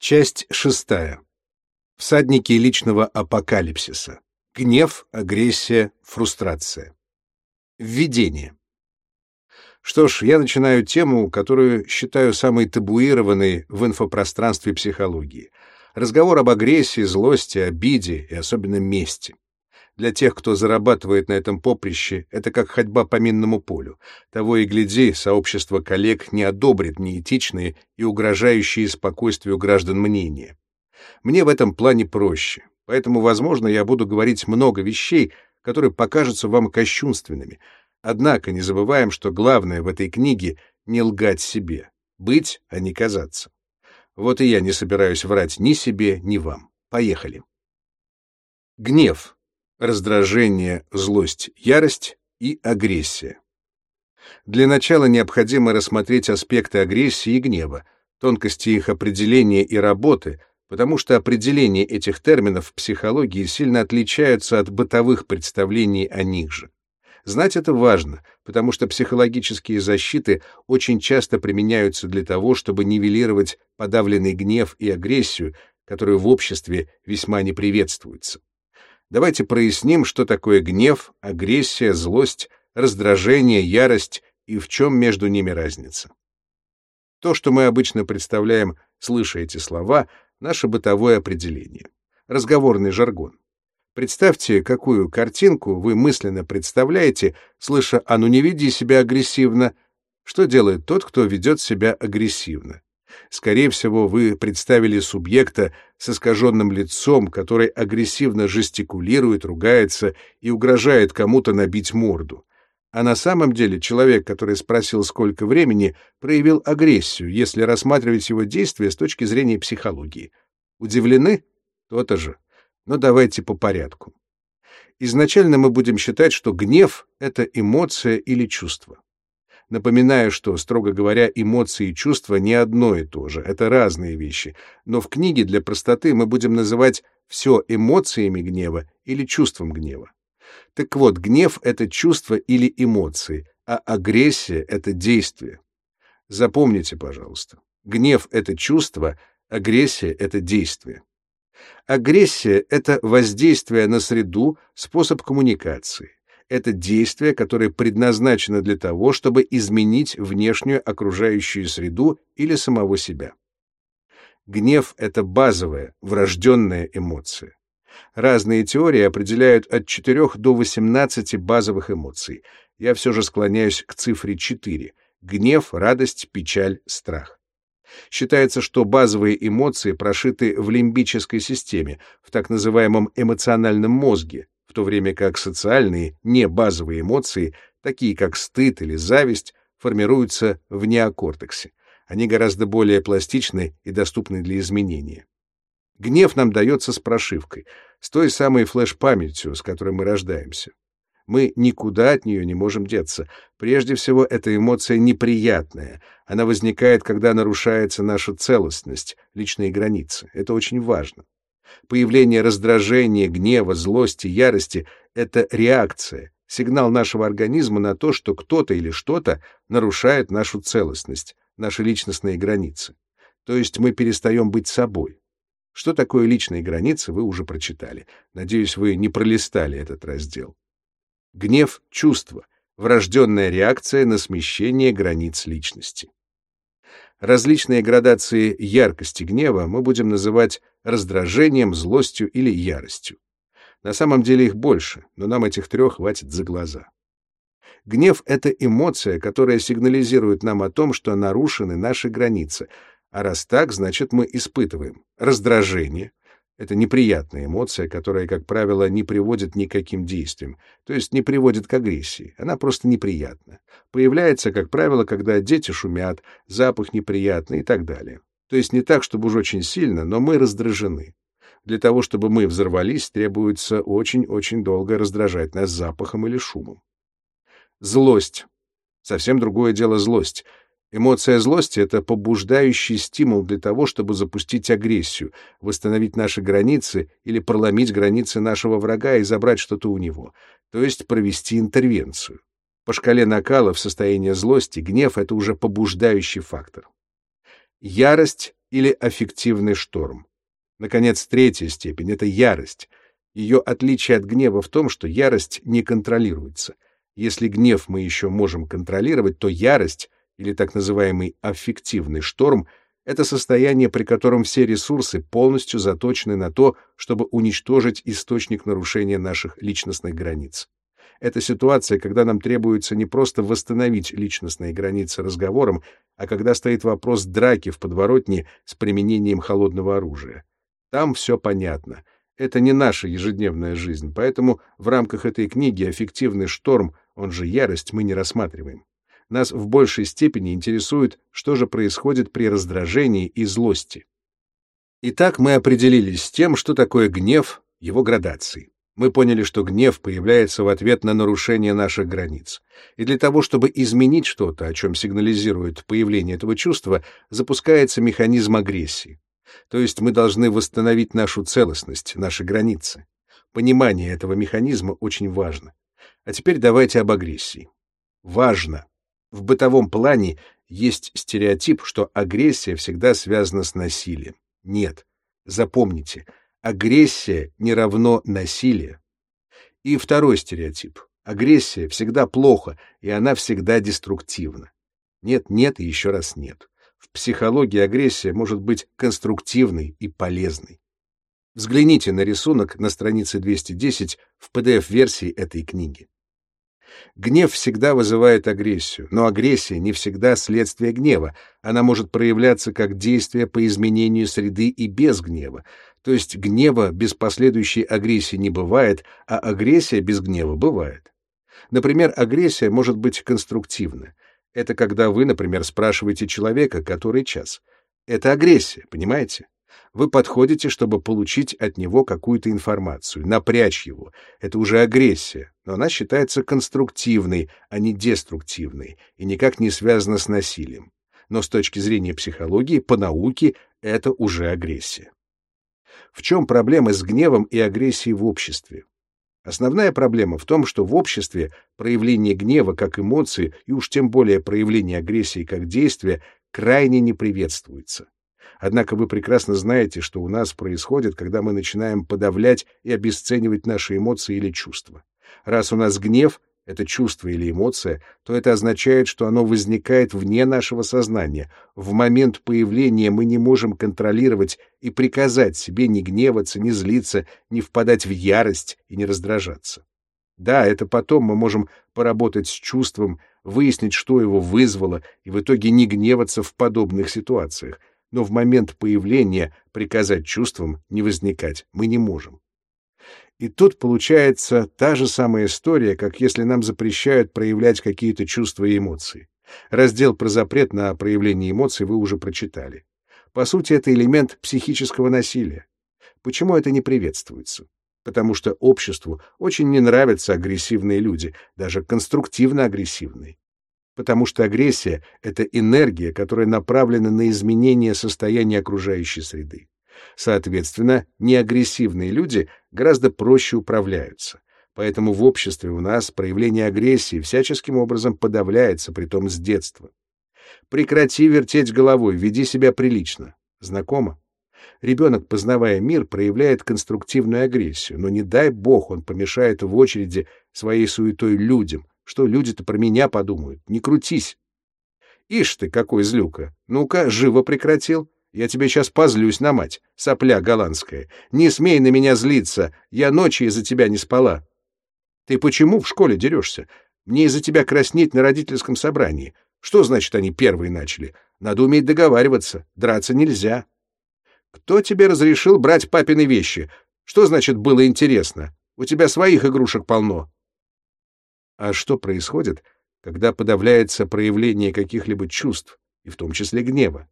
Часть шестая. Всадники личного апокалипсиса. Гнев, агрессия, фрустрация. Введение. Что ж, я начинаю тему, которую считаю самой табуированной в инфопространстве психологии. Разговор об агрессии, злости, обиде и особенно мести. Для тех, кто зарабатывает на этом поприще, это как ходьба по минному полю. Того и гляди, сообщество коллег не одобрит неэтичные и угрожающие спокойствию граждан мнения. Мне в этом плане проще, поэтому, возможно, я буду говорить много вещей, которые покажутся вам кощунственными. Однако не забываем, что главное в этой книге — не лгать себе, быть, а не казаться. Вот и я не собираюсь врать ни себе, ни вам. Поехали. Гнев раздражение, злость, ярость и агрессия. Для начала необходимо рассмотреть аспекты агрессии и гнева, тонкости их определения и работы, потому что определения этих терминов в психологии сильно отличаются от бытовых представлений о них же. Знать это важно, потому что психологические защиты очень часто применяются для того, чтобы нивелировать подавленный гнев и агрессию, которые в обществе весьма не приветствуются. Давайте проясним, что такое гнев, агрессия, злость, раздражение, ярость и в чем между ними разница. То, что мы обычно представляем, слыша эти слова, наше бытовое определение. Разговорный жаргон. Представьте, какую картинку вы мысленно представляете, слыша «а ну не веди себя агрессивно». Что делает тот, кто ведет себя агрессивно? Скорее всего, вы представили субъекта с искаженным лицом, который агрессивно жестикулирует, ругается и угрожает кому-то набить морду. А на самом деле человек, который спросил, сколько времени, проявил агрессию, если рассматривать его действия с точки зрения психологии. Удивлены? То-то же. Но давайте по порядку. Изначально мы будем считать, что гнев — это эмоция или чувство. Напоминаю, что, строго говоря, эмоции и чувства не одно и то же, это разные вещи, но в книге для простоты мы будем называть все эмоциями гнева или чувством гнева. Так вот, гнев — это чувство или эмоции, а агрессия — это действие. Запомните, пожалуйста, гнев — это чувство, агрессия — это действие. Агрессия — это воздействие на среду, способ коммуникации это действие, которое предназначено для того, чтобы изменить внешнюю окружающую среду или самого себя. Гнев — это базовая, врожденная эмоция. Разные теории определяют от 4 до 18 базовых эмоций. Я все же склоняюсь к цифре 4 — гнев, радость, печаль, страх. Считается, что базовые эмоции прошиты в лимбической системе, в так называемом эмоциональном мозге, в то время как социальные, не базовые эмоции, такие как стыд или зависть, формируются в неокортексе. Они гораздо более пластичны и доступны для изменения. Гнев нам дается с прошивкой, с той самой флеш-памятью, с которой мы рождаемся. Мы никуда от нее не можем деться. Прежде всего, эта эмоция неприятная. Она возникает, когда нарушается наша целостность, личные границы. Это очень важно. Появление раздражения, гнева, злости, ярости — это реакция, сигнал нашего организма на то, что кто-то или что-то нарушает нашу целостность, наши личностные границы. То есть мы перестаем быть собой. Что такое личные границы, вы уже прочитали. Надеюсь, вы не пролистали этот раздел. Гнев — чувство, врожденная реакция на смещение границ личности. Различные градации яркости гнева мы будем называть раздражением, злостью или яростью. На самом деле их больше, но нам этих трех хватит за глаза. Гнев — это эмоция, которая сигнализирует нам о том, что нарушены наши границы, а раз так, значит, мы испытываем раздражение, это неприятная эмоция, которая, как правило, не приводит ни к каким действиям, то есть не приводит к агрессии. Она просто неприятна. Появляется, как правило, когда дети шумят, запах неприятный и так далее. То есть не так, чтобы уж очень сильно, но мы раздражены. Для того, чтобы мы взорвались, требуется очень-очень долго раздражать нас запахом или шумом. Злость. Совсем другое дело злость. Эмоция злости — это побуждающий стимул для того, чтобы запустить агрессию, восстановить наши границы или проломить границы нашего врага и забрать что-то у него, то есть провести интервенцию. По шкале накала в состоянии злости гнев — это уже побуждающий фактор. Ярость или аффективный шторм. Наконец, третья степень — это ярость. Ее отличие от гнева в том, что ярость не контролируется. Если гнев мы еще можем контролировать, то ярость, или так называемый аффективный шторм, это состояние, при котором все ресурсы полностью заточены на то, чтобы уничтожить источник нарушения наших личностных границ. Это ситуация, когда нам требуется не просто восстановить личностные границы разговором, а когда стоит вопрос драки в подворотне с применением холодного оружия. Там все понятно. Это не наша ежедневная жизнь, поэтому в рамках этой книги аффективный шторм, он же ярость, мы не рассматриваем. Нас в большей степени интересует, что же происходит при раздражении и злости. Итак, мы определились с тем, что такое гнев, его градации. Мы поняли, что гнев появляется в ответ на нарушение наших границ. И для того, чтобы изменить что-то, о чем сигнализирует появление этого чувства, запускается механизм агрессии. То есть мы должны восстановить нашу целостность, наши границы. Понимание этого механизма очень важно. А теперь давайте об агрессии. Важно. В бытовом плане есть стереотип, что агрессия всегда связана с насилием. Нет. Запомните, агрессия не равно насилие. И второй стереотип. Агрессия всегда плохо, и она всегда деструктивна. Нет, нет и еще раз нет. В психологии агрессия может быть конструктивной и полезной. Взгляните на рисунок на странице 210 в PDF-версии этой книги. Гнев всегда вызывает агрессию, но агрессия не всегда следствие гнева. Она может проявляться как действие по изменению среды и без гнева. То есть гнева без последующей агрессии не бывает, а агрессия без гнева бывает. Например, агрессия может быть конструктивна. Это когда вы, например, спрашиваете человека, который час. Это агрессия, понимаете? Вы подходите, чтобы получить от него какую-то информацию, напрячь его. Это уже агрессия, но она считается конструктивной, а не деструктивной, и никак не связана с насилием. Но с точки зрения психологии, по науке, это уже агрессия. В чем проблема с гневом и агрессией в обществе? Основная проблема в том, что в обществе проявление гнева как эмоции и уж тем более проявление агрессии как действия крайне не приветствуется. Однако вы прекрасно знаете, что у нас происходит, когда мы начинаем подавлять и обесценивать наши эмоции или чувства. Раз у нас гнев, это чувство или эмоция, то это означает, что оно возникает вне нашего сознания. В момент появления мы не можем контролировать и приказать себе не гневаться, не злиться, не впадать в ярость и не раздражаться. Да, это потом мы можем поработать с чувством, выяснить, что его вызвало, и в итоге не гневаться в подобных ситуациях. Но в момент появления приказать чувствам не возникать мы не можем. И тут получается та же самая история, как если нам запрещают проявлять какие-то чувства и эмоции. Раздел про запрет на проявление эмоций вы уже прочитали. По сути, это элемент психического насилия. Почему это не приветствуется? Потому что обществу очень не нравятся агрессивные люди, даже конструктивно агрессивные. Потому что агрессия — это энергия, которая направлена на изменение состояния окружающей среды. Соответственно, неагрессивные люди гораздо проще управляются. Поэтому в обществе у нас проявление агрессии всяческим образом подавляется, притом с детства. Прекрати вертеть головой, веди себя прилично. Знакомо? Ребенок, познавая мир, проявляет конструктивную агрессию, но не дай бог он помешает в очереди своей суетой людям. Что люди-то про меня подумают? Не крутись. Ишь ты, какой злюка! Ну-ка, живо прекратил. Я тебе сейчас позлюсь на мать, сопля голландская. Не смей на меня злиться, я ночи из-за тебя не спала. Ты почему в школе дерешься? Мне из-за тебя краснеть на родительском собрании. Что значит они первые начали? Надо уметь договариваться, драться нельзя. Кто тебе разрешил брать папины вещи? Что значит было интересно? У тебя своих игрушек полно. А что происходит, когда подавляется проявление каких-либо чувств, и в том числе гнева?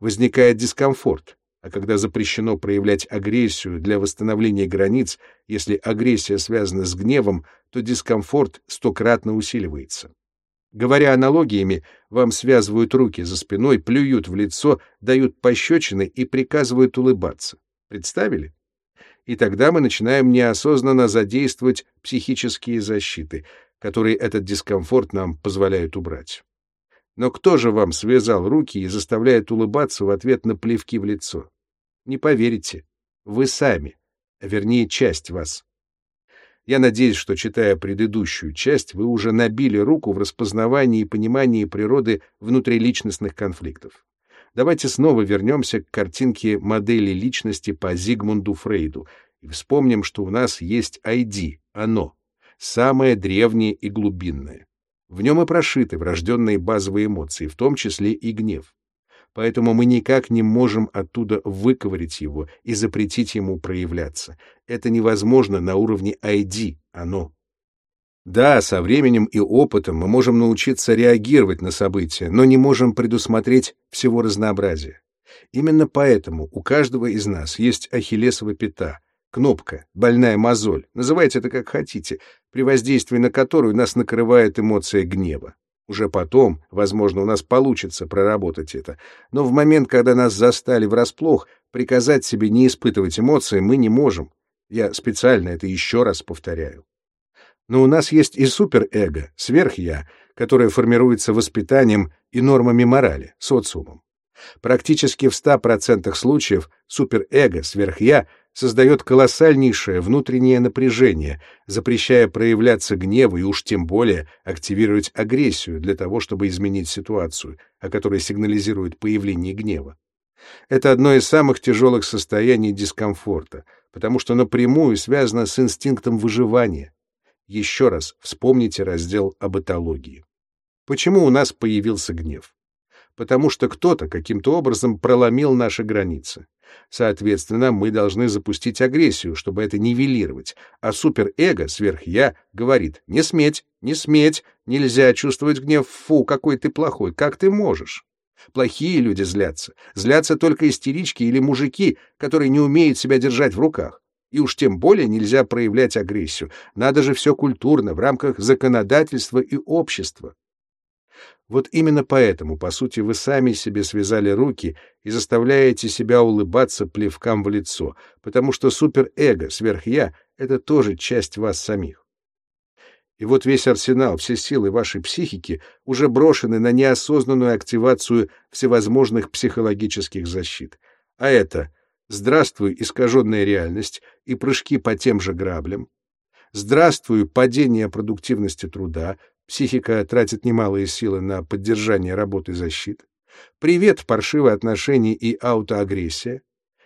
возникает дискомфорт, а когда запрещено проявлять агрессию для восстановления границ, если агрессия связана с гневом, то дискомфорт стократно усиливается. Говоря аналогиями, вам связывают руки за спиной, плюют в лицо, дают пощечины и приказывают улыбаться. Представили? И тогда мы начинаем неосознанно задействовать психические защиты, которые этот дискомфорт нам позволяют убрать. Но кто же вам связал руки и заставляет улыбаться в ответ на плевки в лицо? Не поверите, вы сами, вернее часть вас. Я надеюсь, что, читая предыдущую часть, вы уже набили руку в распознавании и понимании природы внутриличностных конфликтов. Давайте снова вернемся к картинке модели личности по Зигмунду Фрейду и вспомним, что у нас есть ID, оно, самое древнее и глубинное. В нем и прошиты врожденные базовые эмоции, в том числе и гнев. Поэтому мы никак не можем оттуда выковырять его и запретить ему проявляться. Это невозможно на уровне ID, оно. Да, со временем и опытом мы можем научиться реагировать на события, но не можем предусмотреть всего разнообразия. Именно поэтому у каждого из нас есть ахиллесова пята — Кнопка, больная мозоль, называйте это как хотите, при воздействии на которую нас накрывает эмоция гнева. Уже потом, возможно, у нас получится проработать это, но в момент, когда нас застали врасплох, приказать себе не испытывать эмоции мы не можем. Я специально это еще раз повторяю. Но у нас есть и суперэго, сверхя, которое формируется воспитанием и нормами морали, социумом. Практически в 100% случаев суперэго, сверхя — создает колоссальнейшее внутреннее напряжение, запрещая проявляться гневу и уж тем более активировать агрессию для того, чтобы изменить ситуацию, о которой сигнализирует появление гнева. Это одно из самых тяжелых состояний дискомфорта, потому что напрямую связано с инстинктом выживания. Еще раз вспомните раздел об этологии. Почему у нас появился гнев? Потому что кто-то каким-то образом проломил наши границы. Соответственно, мы должны запустить агрессию, чтобы это нивелировать. А суперэго, сверх-я, говорит «не сметь, не сметь, нельзя чувствовать гнев, фу, какой ты плохой, как ты можешь?» Плохие люди злятся. Злятся только истерички или мужики, которые не умеют себя держать в руках. И уж тем более нельзя проявлять агрессию. Надо же все культурно, в рамках законодательства и общества. Вот именно поэтому, по сути, вы сами себе связали руки и заставляете себя улыбаться плевкам в лицо, потому что суперэго, сверхя — это тоже часть вас самих. И вот весь арсенал, все силы вашей психики уже брошены на неосознанную активацию всевозможных психологических защит. А это «Здравствуй, искаженная реальность» и прыжки по тем же граблям, «Здравствуй, падение продуктивности труда», Психика тратит немалые силы на поддержание работы защиты. Привет, паршивые отношения и аутоагрессия.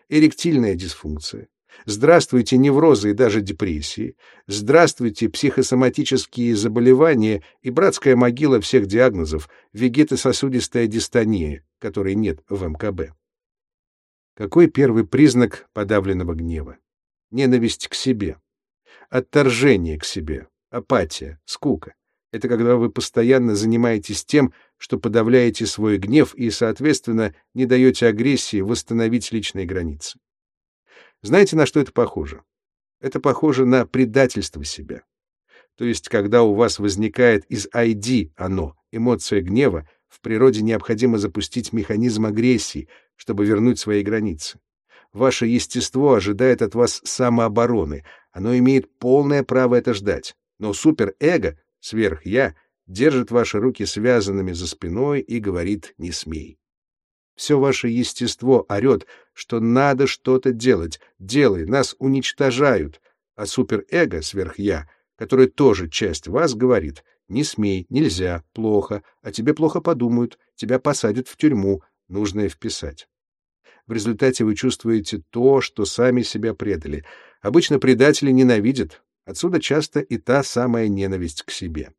Эректильная дисфункция. Здравствуйте, неврозы и даже депрессии. Здравствуйте, психосоматические заболевания и братская могила всех диагнозов, вегетососудистая дистония, которой нет в МКБ. Какой первый признак подавленного гнева? Ненависть к себе. Отторжение к себе. Апатия, скука. Это когда вы постоянно занимаетесь тем, что подавляете свой гнев и, соответственно, не даете агрессии восстановить личные границы. Знаете, на что это похоже? Это похоже на предательство себя. То есть, когда у вас возникает из ID оно, эмоция гнева, в природе необходимо запустить механизм агрессии, чтобы вернуть свои границы. Ваше естество ожидает от вас самообороны, оно имеет полное право это ждать. Но суперэго сверх-я, держит ваши руки связанными за спиной и говорит «не смей». Все ваше естество орет, что надо что-то делать, делай, нас уничтожают, а суперэго, сверх-я, который тоже часть вас, говорит «не смей, нельзя, плохо, а тебе плохо подумают, тебя посадят в тюрьму, нужно вписать». В результате вы чувствуете то, что сами себя предали. Обычно предатели ненавидят, Отсюда часто и та самая ненависть к себе.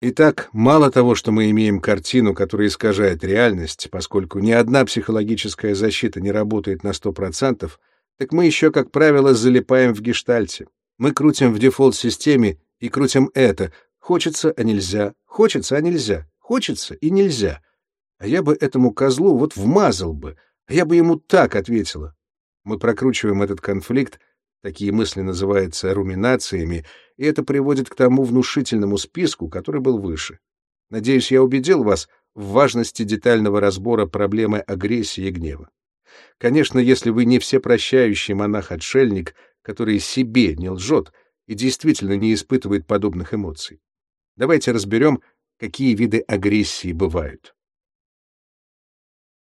Итак, мало того, что мы имеем картину, которая искажает реальность, поскольку ни одна психологическая защита не работает на 100%, так мы еще, как правило, залипаем в гештальте. Мы крутим в дефолт-системе и крутим это. Хочется, а нельзя. Хочется, а нельзя. Хочется и нельзя. А я бы этому козлу вот вмазал бы. А я бы ему так ответила. Мы прокручиваем этот конфликт, Такие мысли называются руминациями, и это приводит к тому внушительному списку, который был выше. Надеюсь, я убедил вас в важности детального разбора проблемы агрессии и гнева. Конечно, если вы не всепрощающий монах-отшельник, который себе не лжет и действительно не испытывает подобных эмоций. Давайте разберем, какие виды агрессии бывают.